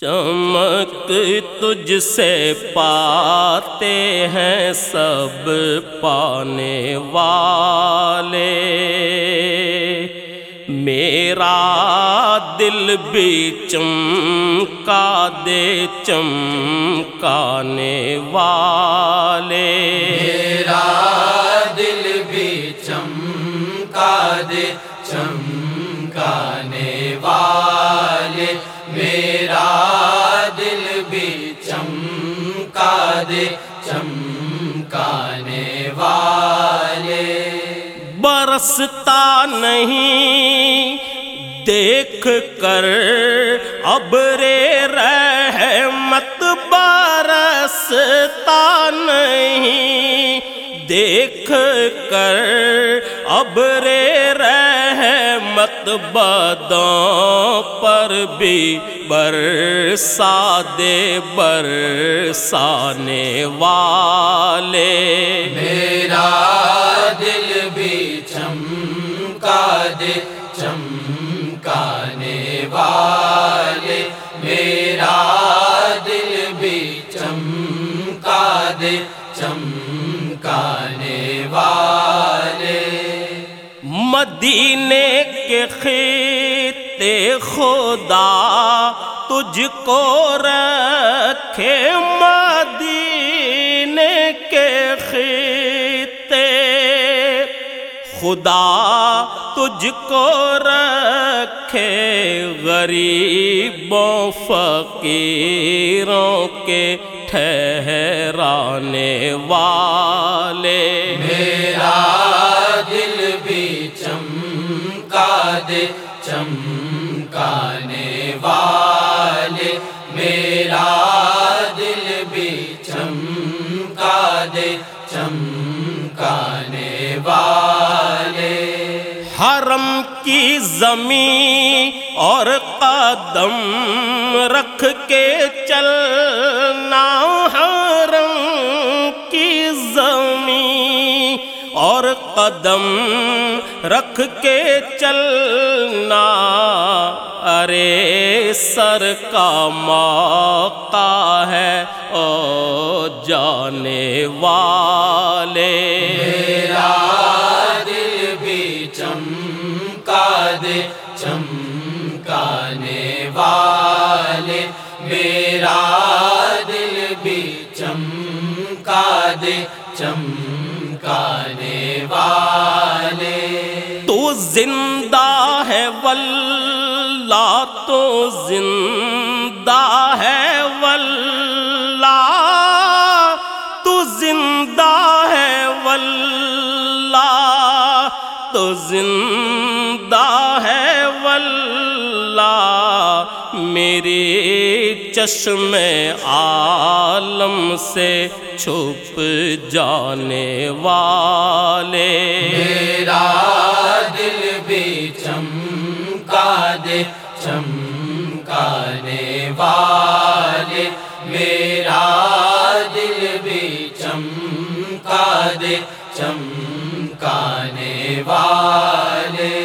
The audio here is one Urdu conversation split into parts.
چمک تجھ سے پاتے ہیں سب پانے والے۔ میرا دل بھی چمکا دے چمکانے والے۔ میرا دل بھی چمکا دے چمکانے چمکا دے، چمکانے والے۔ برستا نہیں، دیکھ کر اب رے رحمت برستا نہیں۔ دیکھ کر اب رے رحمت بدوں پر بھی برسا دے برسانے والے۔ میرا دل بھی چمکا دے چمکانے والے۔ میرا دل بھی چمکا دے چمکانے والے۔ مدینے کے خطے خدا تجھ کو رکھے مدینے کے خطے خدا تجھ کو رکھے غریبوں، فقیروں کے ٹھہرانے والے۔ میرا چمکانے والے، میرا دل بھی چمکا دے، چمکانے والے۔ حرم کی زمین اور قدم رکھ کے چلنا، حرم کی زمین اور قدم رکھ کے چلنا۔ ارے سر کا موقع ہے او جانے والے۔ میرا دل بھی چمکا دے، چمکانے والے۔ میرا دل بھی چمکا دے، چمکانے زندہ ہے واللہ تو زندہ ہے واللہ تو زندہ ہے واللہ تو زندہ میری چشم عالم سے چھپ جانے والے۔ میرا دل بھی چمکا دے چمکانے والے۔ میرا دل بھی چمکا دے چمکانے والے۔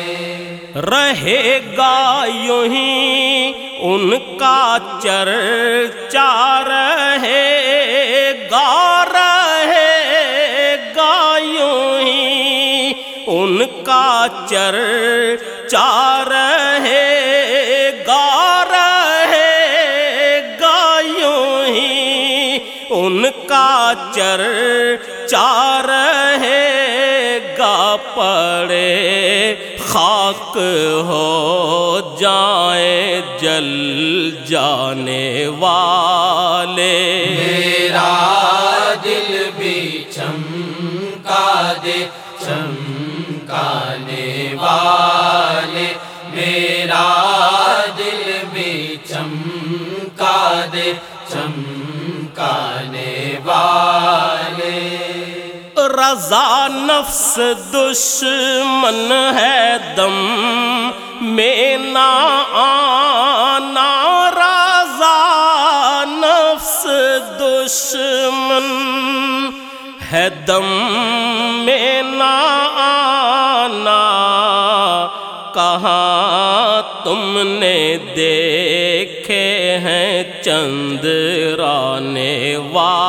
رہے گا یوں ہی ان کا چرچا رہے، گا رہے گا یوں ہی۔ ان کا چرچا رہے، گا رہے گا یوں ہی۔ ان کا چرچا گا خاک ہو جائیں جل جانے والے۔ میرا دل بھی چمکا دے، چمکانے والے۔ میرا دل بھی چمکا دے، چمکانے والے۔ رضا نفس دشمن ہے دم میں نہ آنا، رضا نفس دشمن ہے دم میں نہ آنا۔ کہاں تم نے دیکھے ہیں چند رانے والے